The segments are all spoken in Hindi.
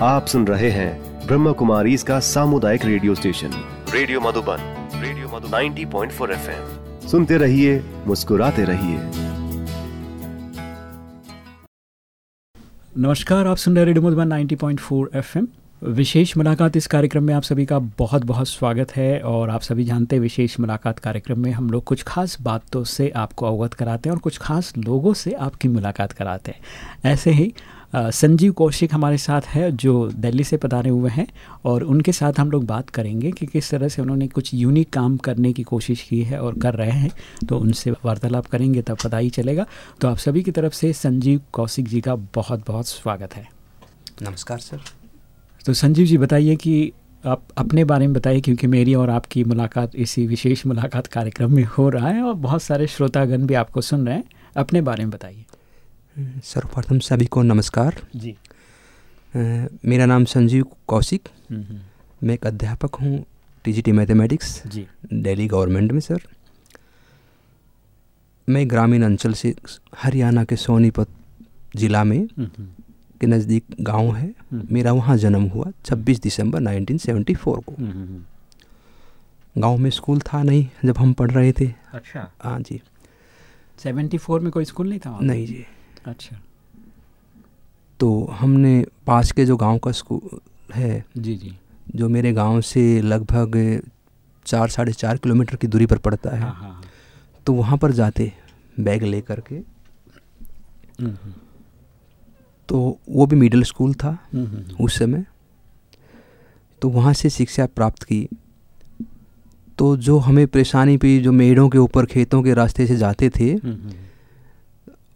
आप सुन रहे हैं ब्रह्म कुमारी इसका सामुदायिक radio station. Radio Madhuban radio Madhu 90.4 point सुनते रहिए मुस्कुराते रहिए। नमस्कार आप सुन रहे रेडियो मधुबन 90.4 एफएम। विशेष मुलाकात इस कार्यक्रम में आप सभी का बहुत बहुत स्वागत है और आप सभी जानते हैं विशेष मुलाकात कार्यक्रम में हम लोग कुछ खास बातों से आपको अवगत कराते हैं और कुछ खास लोगों से आपकी मुलाकात कराते हैं। ऐसे ही संजीव कौशिक हमारे साथ है जो दिल्ली से पधारे हुए हैं और उनके साथ हम लोग बात करेंगे कि किस तरह से उन्होंने कुछ यूनिक काम करने की कोशिश की है और कर रहे हैं। तो उनसे वार्तालाप करेंगे तब पता ही चलेगा। तो आप सभी की तरफ़ से संजीव कौशिक जी का बहुत बहुत स्वागत है। नमस्कार सर। तो संजीव जी बताइए कि आप अपने बारे में बताइए क्योंकि मेरी और आपकी मुलाकात इसी विशेष मुलाकात कार्यक्रम में हो रहा है और बहुत सारे श्रोतागण भी आपको सुन रहे हैं। अपने बारे में बताइए। सर्वप्रथम सभी को नमस्कार। जी। आ, मेरा नाम संजीव कौशिक। हम्म, हम्म। मैं एक अध्यापक हूँ टीजीटी मैथमेटिक्स जी। दिल्ली गवर्नमेंट में सर। मैं ग्रामीण अंचल से हरियाणा के सोनीपत ज़िला में हम्म। के नज़दीक गाँव है। मेरा वहाँ जन्म हुआ 26 दिसंबर 1974 को। गाँव में स्कूल था नहीं जब हम पढ़ रहे थे। अच्छा। हाँ जी। सेवेंटी फोर में कोई स्कूल नहीं था नहीं जी। अच्छा। तो हमने पास के जो गाँव का स्कूल है जी जी। जो मेरे गाँव से लगभग चार साढ़े चार किलोमीटर की दूरी पर पड़ता है हाँ हाँ हाँ। तो वहाँ पर जाते बैग ले करके हम्म, हम्म, तो वो भी मिडिल स्कूल था हम्म, उस समय। तो वहाँ से शिक्षा प्राप्त की। तो जो हमें परेशानी भी जो मेड़ों के ऊपर खेतों के रास्ते से जाते थे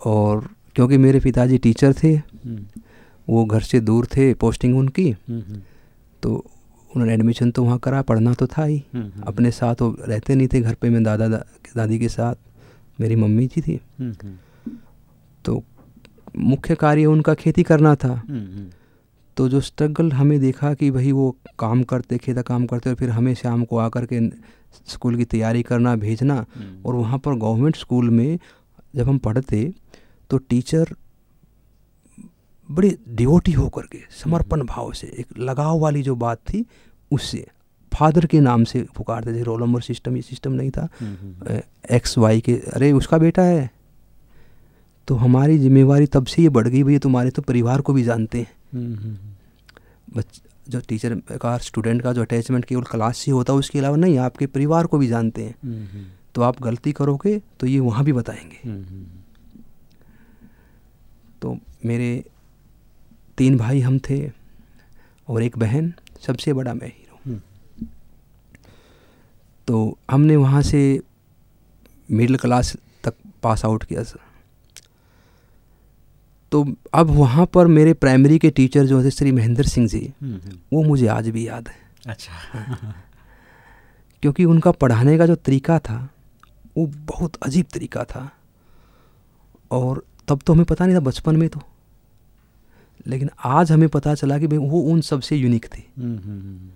और क्योंकि मेरे पिताजी टीचर थे हम्म, वो घर से दूर थे पोस्टिंग उनकी हम्म, हम्म, तो उन्होंने एडमिशन तो वहाँ करा पढ़ना तो था ही। अपने साथ वो रहते नहीं थे घर पे मैं दादा दा, दादी के साथ मेरी मम्मी जी थी। तो मुख्य कार्य उनका खेती करना था। तो जो स्ट्रगल हमें देखा कि भाई वो काम करते खेता काम करते और फिर हमें शाम को आकर के स्कूल की तैयारी करना भेजना और वहाँ पर गवर्नमेंट स्कूल में जब हम पढ़ते तो टीचर बड़ी डिवोटी होकर के समर्पण भाव से एक लगाव वाली जो बात थी उससे फादर के नाम से पुकारते थे रोल नंबर सिस्टम ये सिस्टम नहीं था। हम्म, हम्म, एक्स वाई के अरे उसका बेटा है। तो हमारी जिम्मेवारी तब से ये बढ़ गई भैया तुम्हारे तो परिवार को भी जानते हैं। हम्म, हम्म, बच जो टीचर का स्टूडेंट का जो अटैचमेंट केवल क्लास से होता है उसके अलावा नहीं आपके परिवार को भी जानते हैं। हम्म, हम्म, तो आप गलती करोगे तो ये वहाँ भी बताएँगे। हम्म, हम्म, तो मेरे तीन भाई हम थे और एक बहन सबसे बड़ा मैं ही हूँ हम्म, तो हमने वहाँ से मिडिल क्लास तक पास आउट किया सर तो अब वहाँ पर मेरे प्राइमरी के टीचर जो थे श्री महेंद्र सिंह जी हम्म, हम्म, वो मुझे आज भी याद है। अच्छा। क्योंकि उनका पढ़ाने का जो तरीका था वो बहुत अजीब तरीका था। और तब तो हमें पता नहीं था बचपन में तो। लेकिन आज हमें पता चला कि भाई वो उन सबसे यूनिक थे। हम्म, हम्म, हम्म,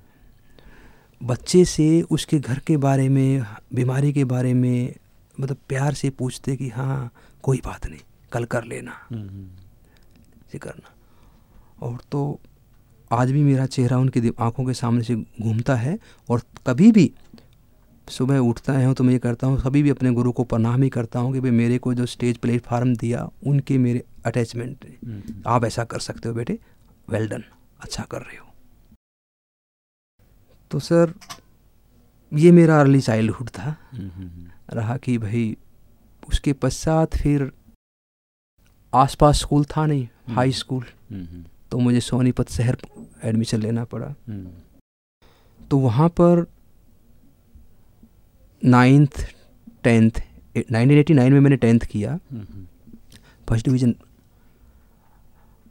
बच्चे से उसके घर के बारे में बीमारी के बारे में मतलब प्यार से पूछते कि हाँ कोई बात नहीं कल कर लेना। हम्म, करना। और तो आज भी मेरा चेहरा उनकी आँखों के सामने से घूमता है और कभी भी सुबह उठता है तो मैं ये करता हूँ सभी भी अपने गुरु को प्रणाम ही करता हूँ कि भाई मेरे को जो स्टेज प्लेटफार्म दिया उनके मेरे अटैचमेंट हम्म, हम्म, आप ऐसा कर सकते हो बेटे। वेल डन अच्छा कर रहे हो। तो सर ये मेरा अर्ली चाइल्डहुड था। हम्म, रहा कि भाई उसके पश्चात फिर आसपास स्कूल था नहीं हाई स्कूल तो मुझे सोनीपत शहर एडमिशन लेना पड़ा। तो वहाँ पर ninth tenth nineteen eighty nine में मैंने टेंथ किया। हम्म, हम्म, फ़र्स्ट डिवीज़न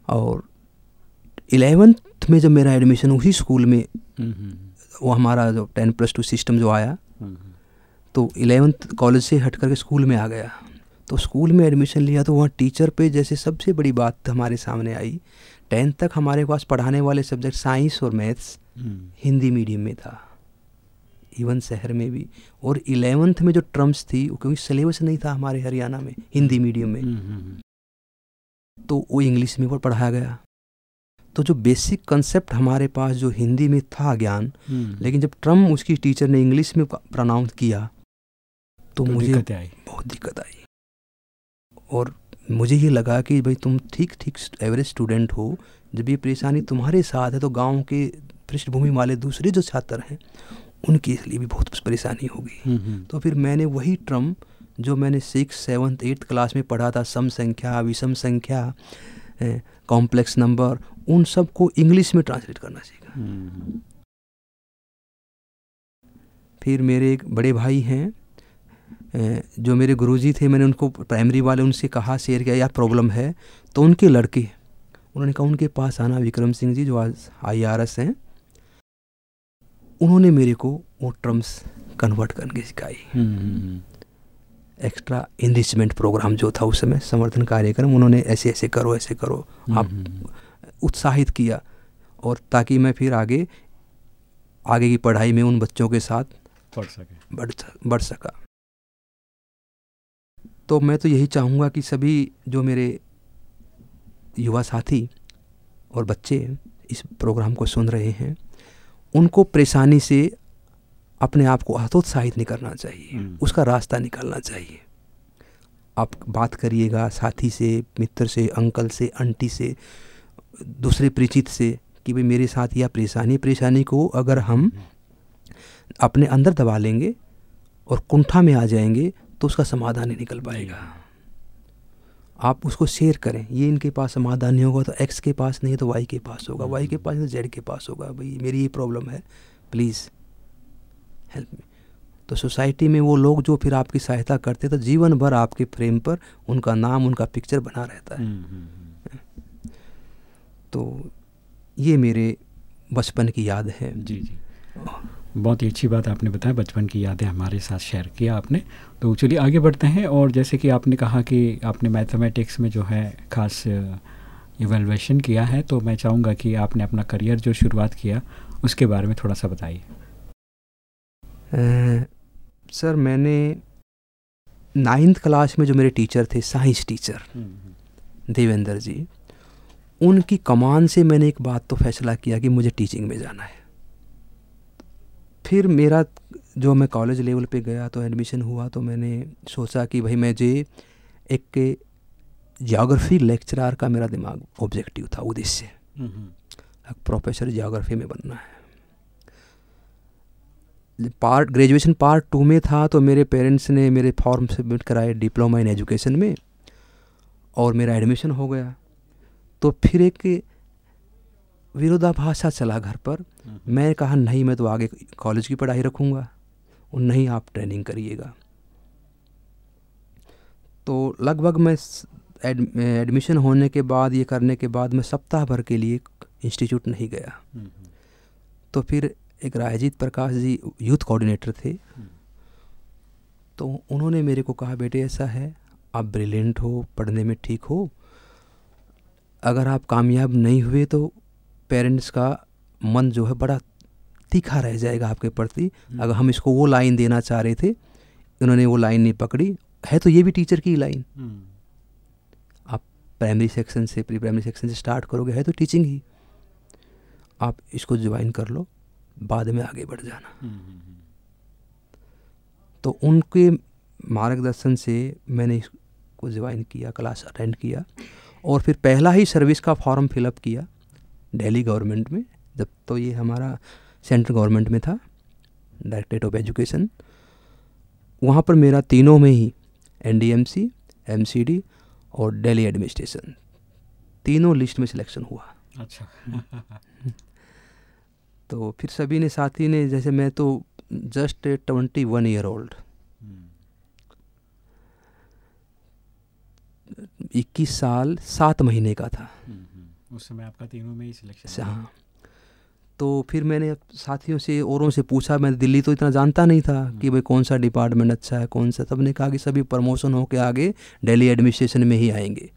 और इलेवेंथ में जब मेरा एडमिशन उसी स्कूल में हम्म, वो हमारा जो टेन प्लस टू सिस्टम जो आया हम्म, तो इलेवेंथ कॉलेज से हट करके स्कूल में आ गया। तो स्कूल में एडमिशन लिया तो वहाँ टीचर पे जैसे सबसे बड़ी बात हमारे सामने आई टेंथ तक हमारे पास पढ़ाने वाले सब्जेक्ट साइंस और मैथ्स हिंदी मीडियम में था। इवन शहर में भी। और इलेवेंथ में जो टर्म्स थी वो क्योंकि सिलेबस नहीं था हमारे हरियाणा में हिंदी मीडियम में। हम्म, हम्म, तो वो इंग्लिश में पर पढ़ाया गया। तो जो बेसिक कंसेप्ट हमारे पास जो हिंदी में था ज्ञान लेकिन जब ट्रम उसकी टीचर ने इंग्लिश में प्रोनाउंस किया तो, तो मुझे दिक्कत बहुत दिक्कत आई। और मुझे ये लगा कि भाई तुम ठीक ठीक एवरेज स्टूडेंट हो जब ये परेशानी तुम्हारे साथ है तो गाँव के पृष्ठभूमि वाले दूसरे जो छात्र हैं उनके लिए भी बहुत परेशानी होगी। तो फिर मैंने वही ट्रम जो मैंने सिक्स सेवन्थ एट्थ क्लास में पढ़ा था सम संख्या विषम संख्या कॉम्प्लेक्स नंबर उन सबको इंग्लिश में ट्रांसलेट करना सीखा। फिर मेरे एक बड़े भाई हैं जो मेरे गुरुजी थे मैंने उनको प्राइमरी वाले उनसे कहा शेयर किया यार प्रॉब्लम है? तो उनके लड़के उन्होंने कहा उनके पास आना विक्रम सिंह जी जो आज आई आर एस हैं। उन्होंने मेरे को वो ट्रम्स कन्वर्ट करके सिखाई। एक्स्ट्रा इनरिचमेंट प्रोग्राम जो था उस समय समर्थन कार्यक्रम उन्होंने ऐसे ऐसे करो ऐसे करो। आप उत्साहित किया और ताकि मैं फिर आगे आगे की पढ़ाई में उन बच्चों के साथ बढ़ सके। बढ़ बढ़ सका। तो मैं तो यही चाहूँगा कि सभी जो मेरे युवा साथी और बच्चे इस प्रोग्राम को सुन रहे हैं उनको परेशानी से अपने आप को हतोत्साहित नहीं करना चाहिए। उसका रास्ता निकालना चाहिए। आप बात करिएगा साथी से मित्र से अंकल से आंटी से दूसरे परिचित से कि भाई मेरे साथ यह परेशानी परेशानी को अगर हम अपने अंदर दबा लेंगे और कुंठा में आ जाएँगे तो उसका समाधान नहीं निकल पाएगा। आप उसको शेयर करें। ये इनके पास समाधान नहीं होगा तो एक्स के पास नहीं तो वाई के पास होगा। वाई के पास नहीं तो जेड के पास होगा। भाई मेरी ये प्रॉब्लम है। प्लीज़ हेल्प मी तो सोसाइटी में वो लोग जो फिर आपकी सहायता करते तो जीवन भर आपके फ्रेम पर उनका नाम उनका पिक्चर बना रहता है। तो ये मेरे बचपन की याद है। जी जी। बहुत ही अच्छी बात आपने बताया बचपन की यादें हमारे साथ शेयर किया आपने। तो चलिए आगे बढ़ते हैं और जैसे कि आपने कहा कि आपने मैथमेटिक्स में जो है खास इवेलुएशन किया है तो मैं चाहूँगा कि आपने अपना करियर जो शुरुआत किया उसके बारे में थोड़ा सा बताइए। सर मैंने नाइन्थ क्लास में जो मेरे टीचर थे साइंस टीचर देवेंद्र जी उनकी कमान से मैंने एक बात तो फैसला किया कि मुझे टीचिंग में जाना है। फिर मेरा जो मैं कॉलेज लेवल पे गया तो एडमिशन हुआ तो मैंने सोचा कि भाई मैं जे एक जोग्राफी लेक्चरार का मेरा दिमाग ऑब्जेक्टिव था उद्देश्य। प्रोफेसर जोग्राफी में बनना है। पार्ट ग्रेजुएशन पार्ट टू में था तो मेरे पेरेंट्स ने मेरे फॉर्म सबमिट कराए डिप्लोमा इन एजुकेशन में और मेरा एडमिशन हो गया। तो फिर एक विरोधाभाषा चला घर पर। मैं कहा नहीं मैं तो आगे कॉलेज की पढ़ाई रखूँगा और नहीं आप ट्रेनिंग करिएगा। तो लगभग मैं एडमिशन होने के बाद ये करने के बाद मैं सप्ताह भर के लिए इंस्टीट्यूट नहीं गया। तो फिर एक रायजीत प्रकाश जी यूथ कोऑर्डिनेटर थे। तो उन्होंने मेरे को कहा बेटे ऐसा है आप ब्रिलियंट हो पढ़ने में ठीक हो। अगर आप कामयाब नहीं हुए तो पेरेंट्स का मन जो है बड़ा तीखा रह जाएगा आपके प्रति। अगर हम इसको वो लाइन देना चाह रहे थे उन्होंने वो लाइन नहीं पकड़ी है तो ये भी टीचर की लाइन आप प्राइमरी सेक्शन से प्री प्राइमरी सेक्शन से स्टार्ट करोगे है तो टीचिंग ही। आप इसको ज्वाइन कर लो बाद में आगे बढ़ जाना। तो उनके मार्गदर्शन से मैंने इसको ज्वाइन किया क्लास अटेंड किया और फिर पहला ही सर्विस का फॉर्म फिलअप किया। दिल्ली गवर्नमेंट में जब तो ये हमारा सेंट्रल गवर्नमेंट में था डायरेक्टरेट ऑफ़ एजुकेशन। वहाँ पर मेरा तीनों में ही N D M C M C D और दिल्ली एडमिनिस्ट्रेशन तीनों लिस्ट में सिलेक्शन हुआ। अच्छा। तो फिर सभी ने साथी ने जैसे मैं तो just twenty one year old. इक्कीस साल सात महीने का था। उस समय आपका तीनों में ही सिलेक्शन हाँ। तो फिर मैंने साथियों से औरों से पूछा मैं दिल्ली तो इतना जानता नहीं था कि भाई कौन सा डिपार्टमेंट अच्छा है कौन सा तब ने कहा कि सभी प्रमोशन होकर आगे दिल्ली एडमिनिस्ट्रेशन में ही आएँगे।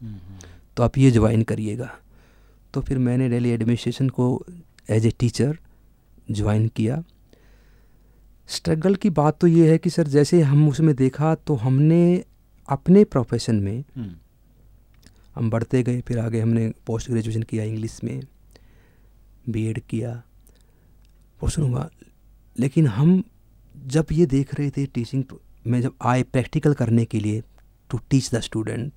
तो आप ये ज्वाइन करिएगा। तो फिर मैंने दिल्ली एडमिनिस्ट्रेशन को एज ए टीचर ज्वाइन किया। स्ट्रगल की बात तो ये है कि सर जैसे हम उसमें देखा तो हमने अपने प्रोफेशन में हम बढ़ते गए फिर आगे हमने पोस्ट ग्रेजुएशन किया इंग्लिश में बीएड किया। पोर्शन हुआ लेकिन हम जब ये देख रहे थे टीचिंग में जब आए प्रैक्टिकल करने के लिए टू टीच द स्टूडेंट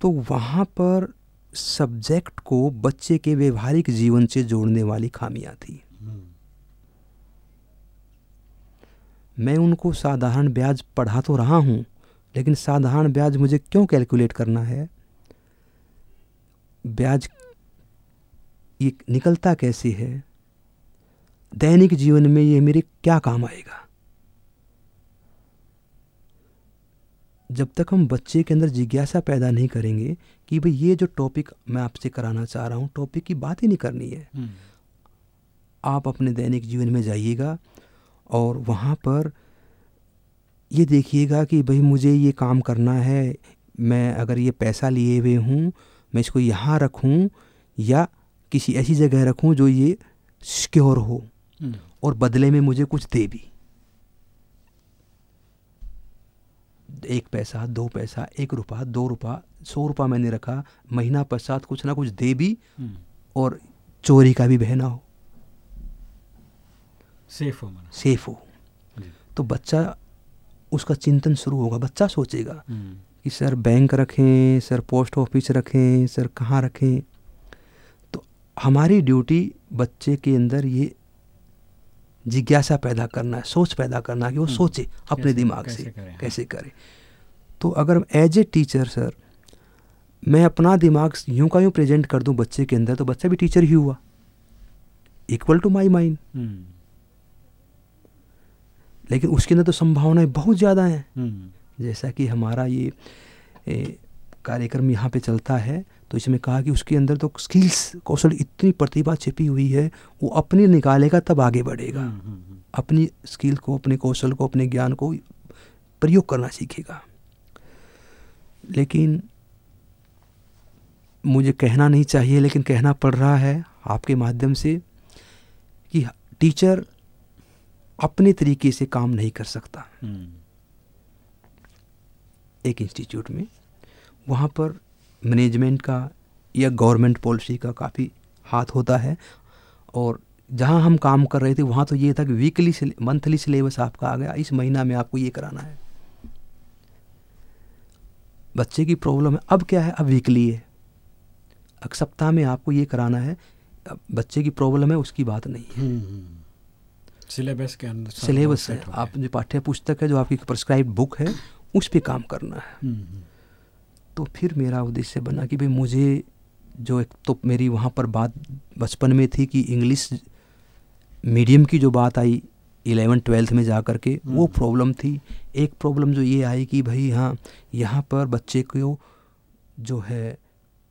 तो वहाँ पर सब्जेक्ट को बच्चे के व्यवहारिक जीवन से जोड़ने वाली खामियाँ थी। मैं उनको साधारण ब्याज पढ़ा तो रहा हूँ लेकिन साधारण ब्याज मुझे क्यों कैलकुलेट करना है? ब्याज ये निकलता कैसे है? दैनिक जीवन में ये मेरे क्या काम आएगा? जब तक हम बच्चे के अंदर जिज्ञासा पैदा नहीं करेंगे कि भाई ये जो टॉपिक मैं आपसे कराना चाह रहा हूँ टॉपिक की बात ही नहीं करनी है। आप अपने दैनिक जीवन में जाइएगा और वहाँ पर ये देखिएगा कि भाई मुझे ये काम करना है मैं अगर ये पैसा लिए हुए हूँ मैं इसको यहाँ रखूँ या किसी ऐसी जगह रखूँ जो ये सिक्योर हो और बदले में मुझे कुछ दे भी। एक पैसा दो पैसा एक रुपया दो रुपया सौ रुपया मैंने रखा महीना पश्चात कुछ ना कुछ दे भी और चोरी का भी बहना हो। सेफ़ हो सेफ़ हो। तो बच्चा उसका चिंतन शुरू होगा बच्चा सोचेगा कि सर बैंक रखें सर पोस्ट ऑफ़िस रखें सर कहाँ रखें। तो हमारी ड्यूटी बच्चे के अंदर ये जिज्ञासा पैदा करना है सोच पैदा करना है कि वो सोचे अपने दिमाग कैसे से करें, कैसे करे। तो अगर एज ए टीचर सर मैं अपना दिमाग यूँ का यूँ प्रेजेंट कर दूँ बच्चे के अंदर तो बच्चा भी टीचर ही हुआ। इक्वल टू माई माइंड लेकिन उसके अंदर तो संभावनाएँ बहुत ज़्यादा हैं। जैसा कि हमारा ये कार्यक्रम यहाँ पे चलता है तो इसमें कहा कि उसके अंदर तो स्किल्स कौशल इतनी प्रतिभा छिपी हुई है वो अपनी निकालेगा तब आगे बढ़ेगा। अपनी स्किल को अपने कौशल को अपने ज्ञान को प्रयोग करना सीखेगा। लेकिन मुझे कहना नहीं चाहिए लेकिन कहना पड़ रहा है आपके माध्यम से कि टीचर अपने तरीके से काम नहीं कर सकता। एक इंस्टीट्यूट में वहाँ पर मैनेजमेंट का या गवर्नमेंट पॉलिसी का काफ़ी हाथ होता है और जहाँ हम काम कर रहे थे वहाँ तो ये था कि वीकली मंथली सिलेबस आपका आ गया इस महीना में आपको ये कराना है। बच्चे की प्रॉब्लम है अब क्या है? अब वीकली है। अब सप्ताह में आपको ये कराना है अब बच्चे की प्रॉब्लम है उसकी बात नहीं है। सिलेबस के अंदर सिलेबस है। आप जो पाठ्य पुस्तक है जो आपकी प्रिस्क्राइब बुक है उस पर काम करना है। तो फिर मेरा उद्देश्य बना कि भाई मुझे जो एक तो मेरी वहाँ पर बात बचपन में थी कि इंग्लिश मीडियम की जो बात आई इलेवन ट्वेल्थ में जा कर के वो प्रॉब्लम थी। एक प्रॉब्लम जो ये आई कि भाई हाँ यहाँ पर बच्चे को जो है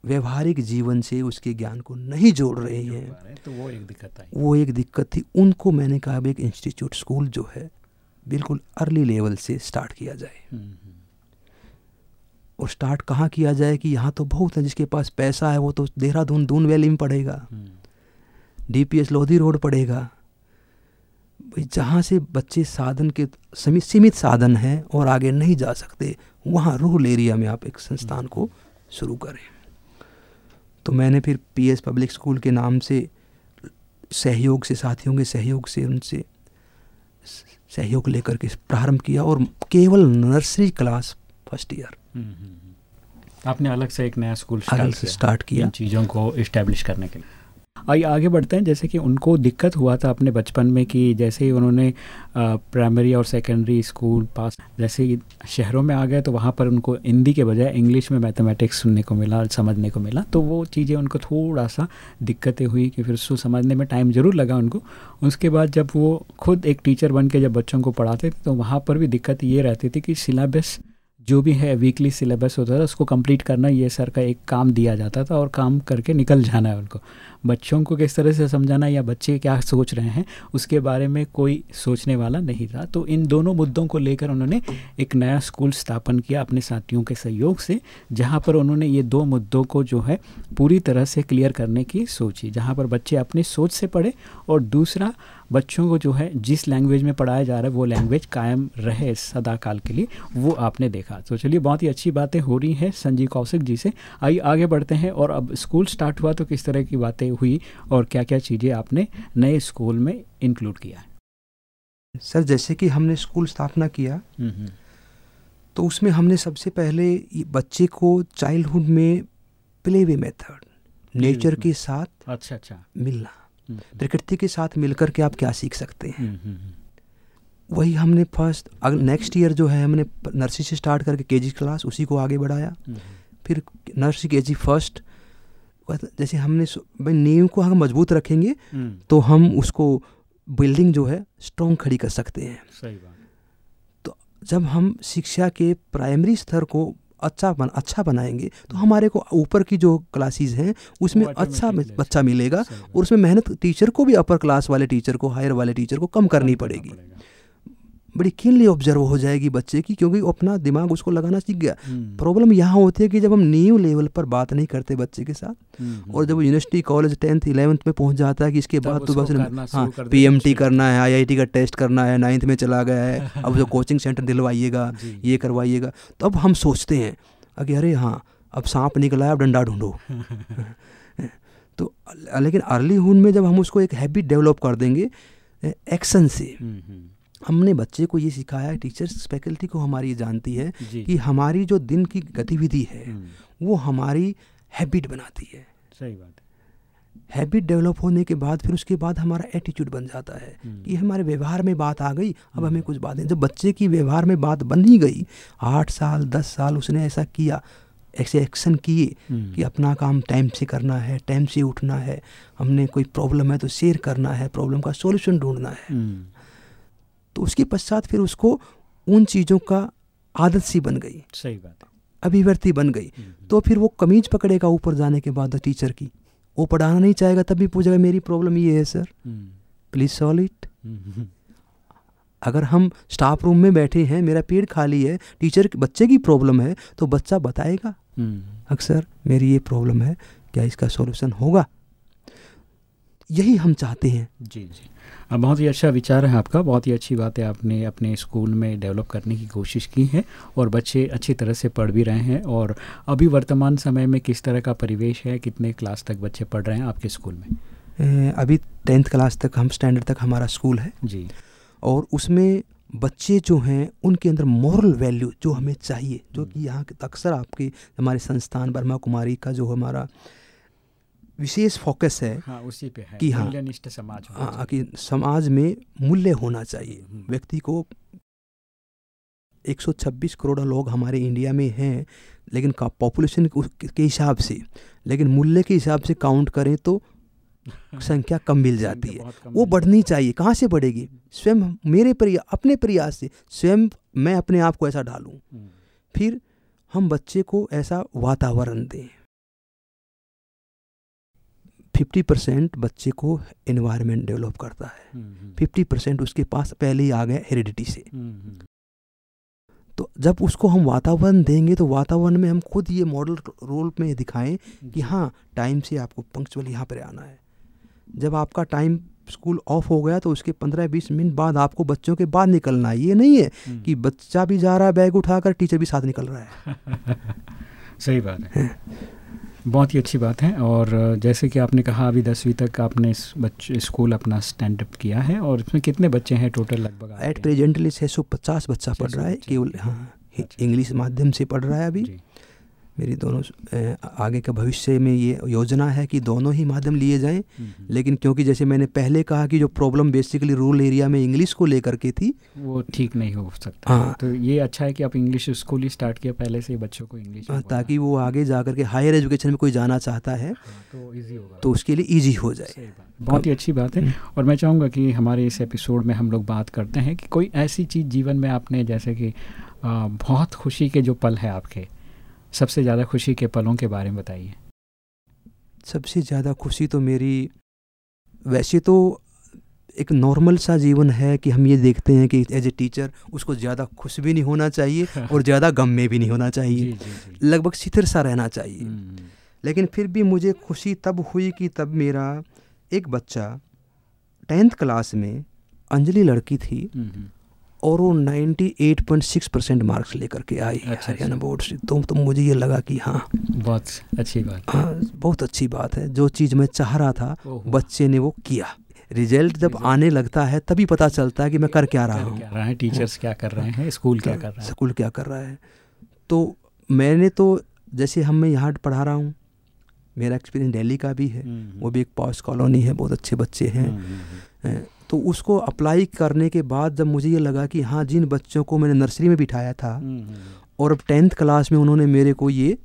व्यवहारिक जीवन से उसके ज्ञान को नहीं जोड़ रहे हैं। तो वो एक दिक्कत आई। वो एक दिक्कत थी। उनको मैंने कहा एक इंस्टीट्यूट स्कूल जो है बिल्कुल अर्ली लेवल से स्टार्ट किया जाए। और स्टार्ट कहाँ किया जाए कि यहाँ तो बहुत है जिसके पास पैसा है वो तो देहरादून दून वैली में पढ़ेगा डीपीएस लोधी रोड पढ़ेगा भाई जहाँ से बच्चे साधन के समी सीमित साधन हैं और आगे नहीं जा सकते वहाँ रूरल एरिया में आप एक संस्थान को शुरू करें। तो मैंने फिर पीएस पब्लिक स्कूल के नाम से सहयोग से साथियों के सहयोग से उनसे सहयोग लेकर के प्रारंभ किया और केवल नर्सरी क्लास फ़र्स्ट ईयर। आपने अलग से एक नया स्कूल अलग से स्टार्ट किया। चीज़ों को इस्टेब्लिश करने के लिए। आइए, आगे बढ़ते हैं। जैसे कि उनको दिक्कत हुआ था अपने बचपन में कि जैसे ही उन्होंने प्राइमरी और सेकेंडरी स्कूल पास जैसे ही शहरों में आ गए तो वहाँ पर उनको हिंदी के बजाय इंग्लिश में मैथमेटिक्स सुनने को मिला, समझने को मिला। तो वो चीज़ें उनको थोड़ा सा दिक्कतें हुई कि फिर उसको समझने में टाइम ज़रूर लगा उनको। उसके बाद जब वो खुद एक टीचर बन के जब बच्चों को पढ़ाते थे तो वहाँ पर भी दिक्कत ये रहती थी कि सिलेबस जो भी है वीकली सिलेबस होता था, उसको कंप्लीट करना ये सर का एक काम दिया जाता था और काम करके निकल जाना है उनको। बच्चों को किस तरह से समझाना या बच्चे क्या सोच रहे हैं, उसके बारे में कोई सोचने वाला नहीं था। तो इन दोनों मुद्दों को लेकर उन्होंने एक नया स्कूल स्थापन किया अपने साथियों के सहयोग से, जहाँ पर उन्होंने ये दो मुद्दों को जो है पूरी तरह से क्लियर करने की सोची, जहाँ पर बच्चे अपनी सोच से पढ़े और दूसरा बच्चों को जो है जिस लैंग्वेज में पढ़ाया जा रहा है, वो लैंग्वेज कायम रहे सदा काल के लिए, वो आपने देखा। तो चलिए, बहुत ही अच्छी बातें हो रही हैं संजीव कौशिक जी से। आइए, आगे बढ़ते हैं और अब स्कूल स्टार्ट हुआ तो किस तरह की बातें हुई और क्या क्या चीज़ें आपने नए स्कूल में इंक्लूड किया सर जैसे कि हमने स्कूल स्थापना किया तो उसमें हमने सबसे पहले बच्चे को चाइल्डहुड में प्ले वे मेथड नेचर के साथ अच्छा अच्छा। मिलना प्रकृति के साथ मिलकर के आप क्या सीख सकते हैं? वही हमने फ़र्स्ट नेक्स्ट ईयर जो है हमने नर्सरी से स्टार्ट करके केजी क्लास उसी को आगे बढ़ाया। फिर नर्सरी के जी फ़र्स्ट जैसे हमने भाई नींव को हम मज़बूत रखेंगे तो हम उसको बिल्डिंग जो है स्ट्रॉन्ग खड़ी कर सकते हैं। सही बात। तो जब हम शिक्षा के प्राइमरी स्तर को अच्छा बन अच्छा बनाएँगे तो हमारे को ऊपर की जो क्लासेस हैं उसमें अच्छा बच्चा मिलेगा और उसमें मेहनत टीचर को भी अपर क्लास वाले टीचर को हायर वाले टीचर को कम करनी पड़ेगी। बड़ी कीनली ऑब्ज़र्व हो जाएगी बच्चे की क्योंकि अपना दिमाग उसको लगाना सीख गया। Problem hmm. यहाँ होती है कि जब हम न्यू लेवल पर बात नहीं करते बच्चे के साथ हम्म, और जब वो यूनिवर्सिटी कॉलेज टेंथ इलेवंथ में पहुँच जाता है कि इसके बाद तो बस हाँ पी एम टी करना है आई आई टी का टेस्ट करना है नाइन्थ में चला गया है अब जो कोचिंग सेंटर दिलवाइएगा ये करवाइएगा। तो अब हम सोचते हैं कि अरे हाँ अब सांप निकला है अब डंडा ढूंढो। तो लेकिन अर्ली हुन में जब हम उसको एक हैबिट डेवलप कर देंगे एक्शन से। हम्म, हमने बच्चे को ये सिखाया टीचर्स फैकल्टी को हमारी जानती है कि हमारी जो दिन की गतिविधि है हम्म। वो हमारी हैबिट बनाती है सही बात है हैबिट डेवलप होने के बाद फिर उसके बाद हमारा एटीट्यूड बन जाता है हम्म। कि हमारे व्यवहार में बात आ गई अब हमें हम्म। कुछ बातें जब बच्चे की व्यवहार में बात बन ही गई आठ साल दस साल उसने ऐसा किया ऐसे एक्शन किए कि अपना काम टाइम से करना है टाइम से उठना है हमने कोई प्रॉब्लम है तो शेयर करना है प्रॉब्लम का सॉल्यूशन ढूंढना है तो उसके पश्चात फिर उसको उन चीज़ों का आदत सी बन गई। सही बात है। अभिवर्ती बन गई। हम्म, हम्म। तो फिर वो कमीज पकड़ेगा ऊपर जाने के बाद टीचर की वो पढ़ाना नहीं चाहेगा तब भी पूछेगा मेरी प्रॉब्लम ये है सर। Please solve it. अगर हम स्टाफ रूम में बैठे हैं मेरा पेड़ खाली है टीचर बच्चे की प्रॉब्लम है तो बच्चा बताएगा हम्म। अक्सर मेरी ये प्रॉब्लम है क्या इसका सॉल्यूशन होगा? यही हम चाहते हैं। जी जी। बहुत ही अच्छा विचार है आपका बहुत ही अच्छी बात है आपने अपने स्कूल में डेवलप करने की कोशिश की है और बच्चे अच्छी तरह से पढ़ भी रहे हैं और अभी वर्तमान समय में किस तरह का परिवेश है कितने क्लास तक बच्चे पढ़ रहे हैं आपके स्कूल में? अभी टेंथ क्लास तक हम स्टैंडर्ड तक हमारा स्कूल है। जी। और उसमें बच्चे जो हैं उनके अंदर मॉरल वैल्यू जो हमें चाहिए जो कि यहाँ अक्सर आपके हमारे संस्थान ब्रह्मा कुमारी का जो हमारा विशेष फोकस है हाँ, उसी पे है। कि हाँ समाज हाँ कि समाज में मूल्य होना चाहिए। हम्म, हम्म। व्यक्ति को 126 करोड़ लोग हमारे इंडिया में हैं लेकिन पॉपुलेशन के हिसाब से लेकिन मूल्य के हिसाब से काउंट करें तो संख्या कम मिल जाती है। वो बढ़नी चाहिए। कहाँ से बढ़ेगी? स्वयं मेरे प्रयास अपने प्रयास से। स्वयं मैं अपने आप को ऐसा डालूं। हम्म। फिर हम बच्चे को ऐसा वातावरण दें। फिफ्टी परसेंट बच्चे को इन्वायरमेंट डेवलप करता है। हम्म, हम्म। फिफ्टी परसेंट उसके पास पहले ही आ गया हेरिडिटी से। हम्म, तो जब उसको हम वातावरण देंगे तो वातावरण में हम खुद ये मॉडल रोल में दिखाएँ कि हाँ टाइम से आपको पंक्चुअल यहाँ पर आना है। जब आपका टाइम स्कूल ऑफ़ हो गया तो उसके पंद्रह बीस मिनट बाद आपको बच्चों के बाद निकलना है। ये नहीं है कि बच्चा भी जा रहा है बैग उठाकर टीचर भी साथ निकल रहा है। सही बात है। बहुत ही अच्छी बात है और जैसे कि आपने कहा अभी दसवीं तक आपने बच्चे स्कूल अपना स्टैंड अप किया है और इसमें कितने बच्चे हैं टोटल लगभग एट प्रेजेंटली छः सौ पचास बच्चा पढ़ रहा है केवल हाँ इंग्लिश अच्छा। माध्यम से पढ़ रहा है अभी। मेरी दोनों आगे के भविष्य में ये योजना है कि दोनों ही माध्यम लिए जाएँ। लेकिन क्योंकि जैसे मैंने पहले कहा कि जो प्रॉब्लम बेसिकली रूरल एरिया में इंग्लिश को लेकर के थी वो ठीक नहीं हो सकता। हाँ। तो ये अच्छा है कि आप इंग्लिश स्कूल ही स्टार्ट किया पहले से बच्चों को इंग्लिश हाँ, ताकि वो आगे जा करके हायर एजुकेशन में कोई जाना चाहता है हाँ, तो ईजी होगा। तो उसके लिए ईजी हो जाए। बहुत ही अच्छी बात है। हम्म। और मैं चाहूँगा कि हमारे इस एपिसोड में हम लोग बात करते हैं कि कोई ऐसी चीज़ जीवन में आपने जैसे कि बहुत खुशी के जो पल है आपके सबसे ज़्यादा खुशी के पलों के बारे में बताइए। सबसे ज़्यादा खुशी तो मेरी वैसे तो एक नॉर्मल सा जीवन है कि हम ये देखते हैं कि एज ए टीचर उसको ज़्यादा खुश भी नहीं होना चाहिए और ज़्यादा गम में भी नहीं होना चाहिए। लगभग शिथिर सा रहना चाहिए। हम्म। लेकिन फिर भी मुझे खुशी तब हुई कि तब मेरा एक बच्चा टेंथ क्लास में अंजलि लड़की थी। हम्म, हम्म, और वो 98.6 परसेंट मार्क्स लेकर के आई अच्छा, हरियाणा अच्छा। बोर्ड से। तो, तो मुझे ये लगा कि हाँ। बहुत अच्छी बात। हाँ बहुत अच्छी बात है। जो चीज़ मैं चाह रहा था बच्चे ने वो किया। रिज़ल्ट जब रिज़ल्ट। आने लगता है तभी पता चलता है कि मैं कर क्या रहा हूँ। क्या रहा है टीचर्स क्या कर रहे हैं स्कूल क्या कर रहा है। स्कूल क्या कर रहा है। तो मैंने तो जैसे हम मैं यहाँ पढ़ा रहा हूँ मेरा एक्सपीरियंस दिल्ली का भी है। हम्म, वो भी एक पॉश कॉलोनी है बहुत अच्छे बच्चे हैं। हम्म, हम्म, हम्म। तो उसको अप्लाई करने के बाद जब मुझे ये लगा कि हाँ जिन बच्चों को मैंने नर्सरी में बिठाया था हम्म, हम्म, और अब टेंथ क्लास में उन्होंने मेरे को ये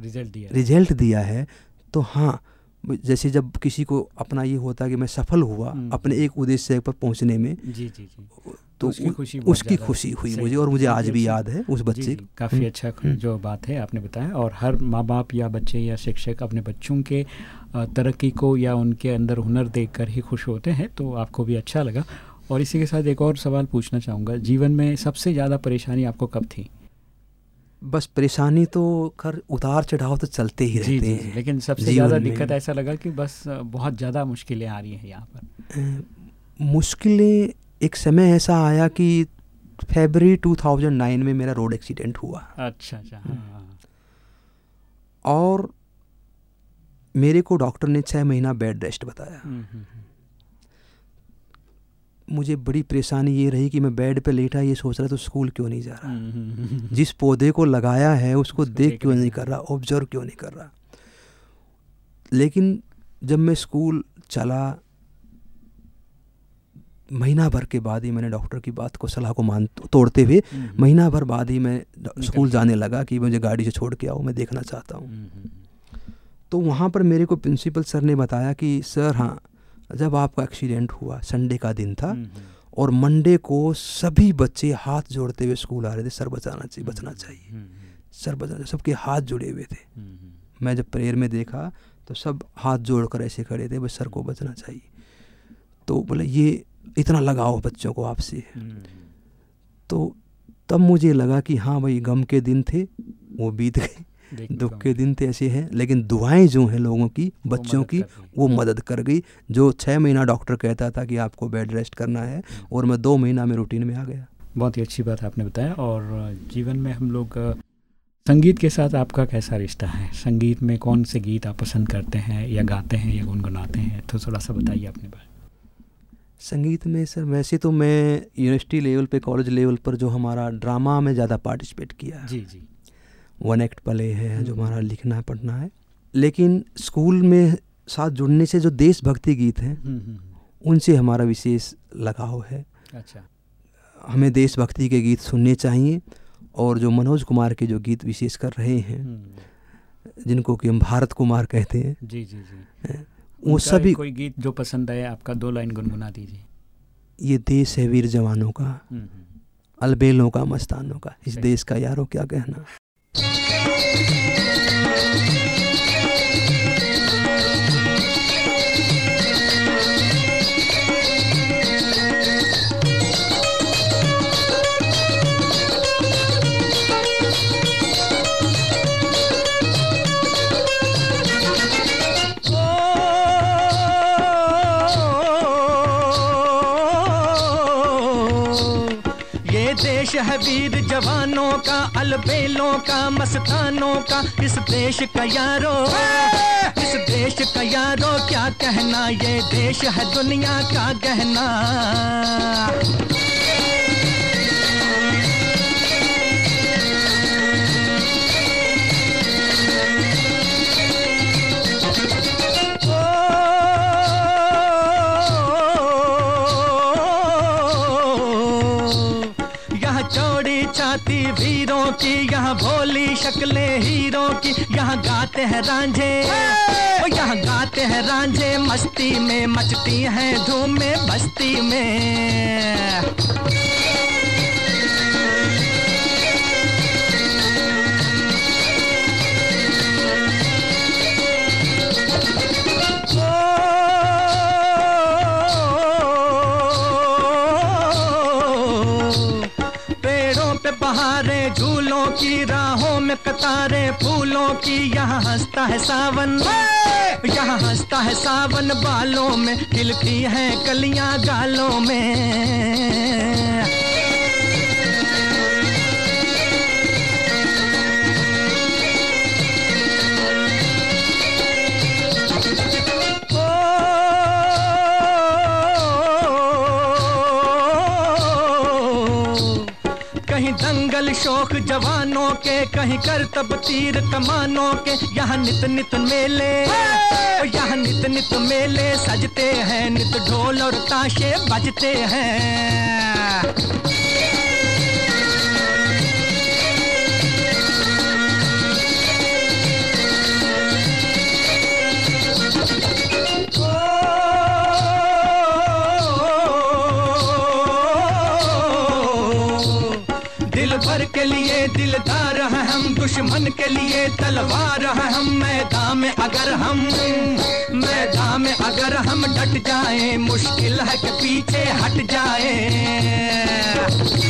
रिज़ल्ट दिया रिज़ल्ट दिया है तो हाँ जैसे जब किसी को अपना ये होता है कि मैं सफल हुआ हम्म। अपने एक उद्देश्य पर पहुँचने में जी जी जी। तो उसकी खुशी उसकी खुशी हुई मुझे और मुझे आज भी याद है उस बच्चे जी, को। काफ़ी हम्म, अच्छा। जो बात है आपने बताया और हर माँ बाप या बच्चे या शिक्षक अपने बच्चों के तरक्की को या उनके अंदर हुनर देखकर ही खुश होते हैं तो आपको भी अच्छा लगा। और इसी के साथ एक और सवाल पूछना चाहूँगा। जीवन में सबसे ज़्यादा परेशानी आपको कब थी? बस परेशानी तो कर उतार चढ़ाव तो चलते ही रहते जी जी, हैं। लेकिन सबसे ज़्यादा दिक्कत ऐसा लगा कि बस बहुत ज़्यादा मुश्किलें आ रही हैं यहाँ पर। मुश्किलें एक समय ऐसा आया कि फरवरी 2009 में मेरा रोड एक्सीडेंट हुआ। अच्छा अच्छा हाँ हाँ और मेरे को डॉक्टर ने छः महीना बेड रेस्ट बताया। हम्म, हम्म, हम्म, मुझे बड़ी परेशानी ये रही कि मैं बेड पे लेटा ये सोच रहा तो स्कूल क्यों नहीं जा रहा। हम्म, जिस पौधे को लगाया है उसको देख क्यों नहीं कर रहा ऑब्ज़र्व क्यों नहीं कर रहा। लेकिन जब मैं स्कूल चला महीना भर के बाद ही मैंने डॉक्टर की बात को सलाह को मान तोड़ते हुए हम्म, महीना भर बाद ही मैं स्कूल जाने लगा कि मुझे गाड़ी से छोड़ के आओ मैं देखना चाहता हूँ। हम्म, तो वहाँ पर मेरे को प्रिंसिपल सर ने बताया कि सर हाँ जब आपका एक्सीडेंट हुआ संडे का दिन था हम्म, हम्म, और मंडे को सभी बच्चे हाथ जोड़ते हुए स्कूल आ रहे थे सर बचाना चाहिए बचना चाहिए। हम्म, सर बचाना सबके हाथ जुड़े हुए थे। हम्म, हम्म, मैं जब प्रेयर में देखा तो सब हाथ जोड़कर ऐसे खड़े थे बस सर को बचना चाहिए। तो बोले ये इतना लगाओ बच्चों को आपसे। हम्म, तो तब मुझे लगा कि हाँ भाई गम के दिन थे वो बीत गए। दुख के दिन तो ऐसे हैं लेकिन दुआएँ जो हैं लोगों की बच्चों की। वो मदद कर गई जो छः महीना डॉक्टर कहता था कि आपको बेड रेस्ट करना है और मैं दो महीना में रूटीन में आ गया। बहुत ही अच्छी बात आपने बताया और जीवन में हम लोग संगीत के साथ आपका कैसा रिश्ता है? संगीत में कौन से गीत आप पसंद करते हैं या गाते हैं या गुनगुनाते हैं? तो थोड़ा सा बताइए अपने बारे संगीत में सर वैसे तो मैं यूनिवर्सिटी लेवल पे कॉलेज लेवल पर जो हमारा ड्रामा में ज़्यादा पार्टिसिपेट किया। जी जी। वन एक्ट प्ले है जो हम्म। हमारा लिखना है पढ़ना है। लेकिन स्कूल में साथ जुड़ने से जो देशभक्ति गीत हैं हम्म, हम्म, उनसे हमारा विशेष लगाव है। अच्छा। हमें देशभक्ति के गीत सुनने चाहिए और जो मनोज कुमार के जो गीत विशेष कर रहे हैं हम्म, जिनको कि हम भारत कुमार कहते हैं जी जी जी। वो सभी कोई गीत जो पसंद आए आपका दो लाइन गुनगुना दीजिए। ये देश है वीर जवानों का हम्म, हम्म, अलबेलों का मस्तानों का इस देश का यारों क्या कहना। ये का मस्तानों का इस देश का यारो। इस देश का यारो क्या कहना ये देश है दुनिया का गहना। यहाँ भोली शक्लें हीरो की यहाँ गाते हैं रांझे। यहाँ गाते हैं रांझे मस्ती में मचती हैं धूम में बस्ती में। झूलों की राहों में कतारे फूलों की यहाँ हंसता है सावन। यहाँ हंसता है सावन बालों में खिलती है कलियाँ गालों में। शोक जवानों के कहीं कर तब तीर कमानों के। यहाँ नित नित मेले यहाँ नित नित मेले। सजते हैं नित ढोल और ताशे बजते हैं। के लिए दिलदार रहा हम, दुश्मन के लिए तलवार रहा हम। मैदान में अगर हम, मैदान में अगर हम डट जाए, मुश्किल है कि पीछे हट जाएँ।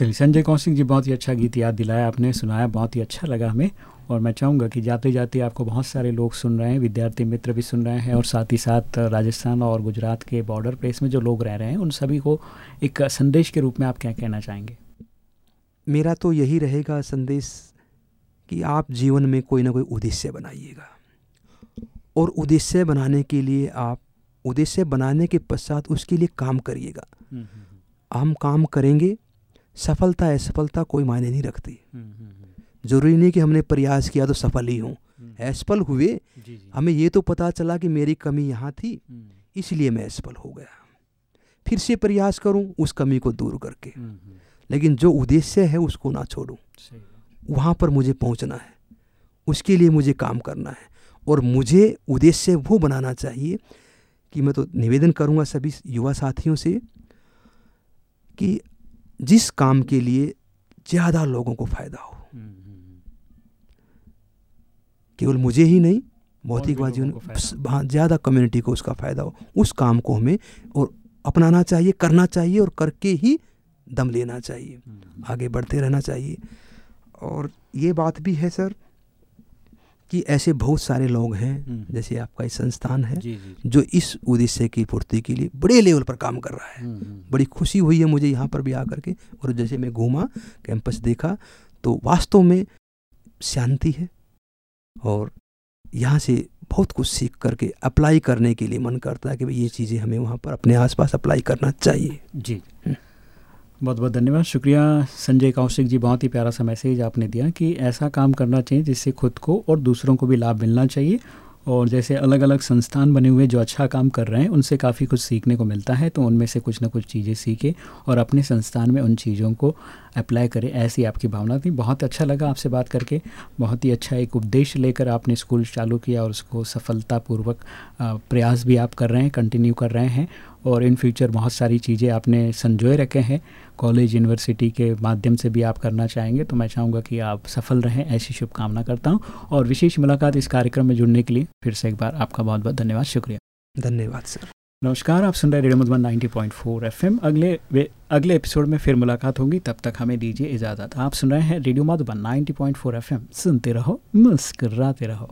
चलिए संजय कौशिक जी बहुत ही अच्छा गीत याद दिलाया आपने सुनाया बहुत ही अच्छा लगा हमें। और मैं चाहूँगा कि जाते जाते आपको बहुत सारे लोग सुन रहे हैं विद्यार्थी मित्र भी सुन रहे हैं और साथ ही साथ राजस्थान और गुजरात के बॉर्डर प्लेस में जो लोग रह रहे हैं उन सभी को एक संदेश के रूप में आप क्या कहना चाहेंगे? मेरा तो यही रहेगा संदेश कि आप जीवन में कोई ना कोई उद्देश्य बनाइएगा। और उद्देश्य बनाने के लिए आप उद्देश्य बनाने के पश्चात उसके लिए काम करिएगा। हम काम करेंगे सफलता असफलता कोई मायने नहीं रखती। ज़रूरी नहीं कि हमने प्रयास किया तो सफल ही हूँ। असफल हुए। जी जी। हमें ये तो पता चला कि मेरी कमी यहाँ थी इसलिए मैं असफल हो गया। फिर से प्रयास करूँ उस कमी को दूर करके। लेकिन जो उद्देश्य है उसको ना छोड़ूं। वहाँ पर मुझे पहुँचना है। उसके लिए मुझे काम करना है। और मुझे उद्देश्य वो बनाना चाहिए कि मैं तो निवेदन करूँगा सभी युवा साथियों से कि जिस काम के लिए ज़्यादा लोगों को फ़ायदा हो। केवल मुझे ही नहीं भौतिकवादियों हाँ। ज़्यादा कम्युनिटी को उसका फ़ायदा हो। उस काम को हमें और अपनाना चाहिए करना चाहिए और करके ही दम लेना चाहिए। आगे बढ़ते रहना चाहिए। और ये बात भी है सर कि ऐसे बहुत सारे लोग हैं हम्म। जैसे आपका एक संस्थान है जी जी जो। इस उद्देश्य की पूर्ति के लिए बड़े लेवल पर काम कर रहा है। बड़ी खुशी हुई है मुझे यहाँ पर भी आकर के और जैसे मैं घूमा कैंपस देखा तो वास्तव में शांति है और यहाँ से बहुत कुछ सीख करके अप्लाई करने के लिए मन करता है कि भाई ये चीज़ें हमें वहाँ पर अपने आसपास अप्लाई करना चाहिए। जी। बहुत बहुत धन्यवाद। शुक्रिया संजय कौशिक जी, बहुत ही प्यारा सा मैसेज आपने दिया कि ऐसा काम करना चाहिए जिससे खुद को और दूसरों को भी लाभ मिलना चाहिए और जैसे अलग अलग संस्थान बने हुए जो अच्छा काम कर रहे हैं, उनसे काफ़ी कुछ सीखने को मिलता है तो उनमें से कुछ ना कुछ चीज़ें सीखें और अपने संस्थान में उन चीज़ों को अप्लाई करें, ऐसी आपकी भावना थी। बहुत अच्छा लगा आपसे बात करके। बहुत ही अच्छा एक उपदेश लेकर आपने स्कूल चालू किया और उसको सफलतापूर्वक प्रयास भी आप कर रहे हैं कंटिन्यू कर रहे हैं और इन फ्यूचर बहुत सारी चीज़ें आपने संजोए रखे हैं। कॉलेज यूनिवर्सिटी के माध्यम से भी आप करना चाहेंगे तो मैं चाहूँगा कि आप सफल रहें ऐसी शुभकामना करता हूँ। और विशेष मुलाकात इस कार्यक्रम में जुड़ने के लिए फिर से एक बार आपका बहुत बहुत धन्यवाद शुक्रिया। धन्यवाद सर। नमस्कार आप सुन रहे हैं रेडियो मधुबन 90.4 एफएम। अगले वे अगले एपिसोड में फिर मुलाकात होगी तब तक हमें दीजिए इजाज़त। आप सुन रहे हैं रेडियो मधुबन 90.4 एफएम। सुनते रहो मुस्कराते रहो।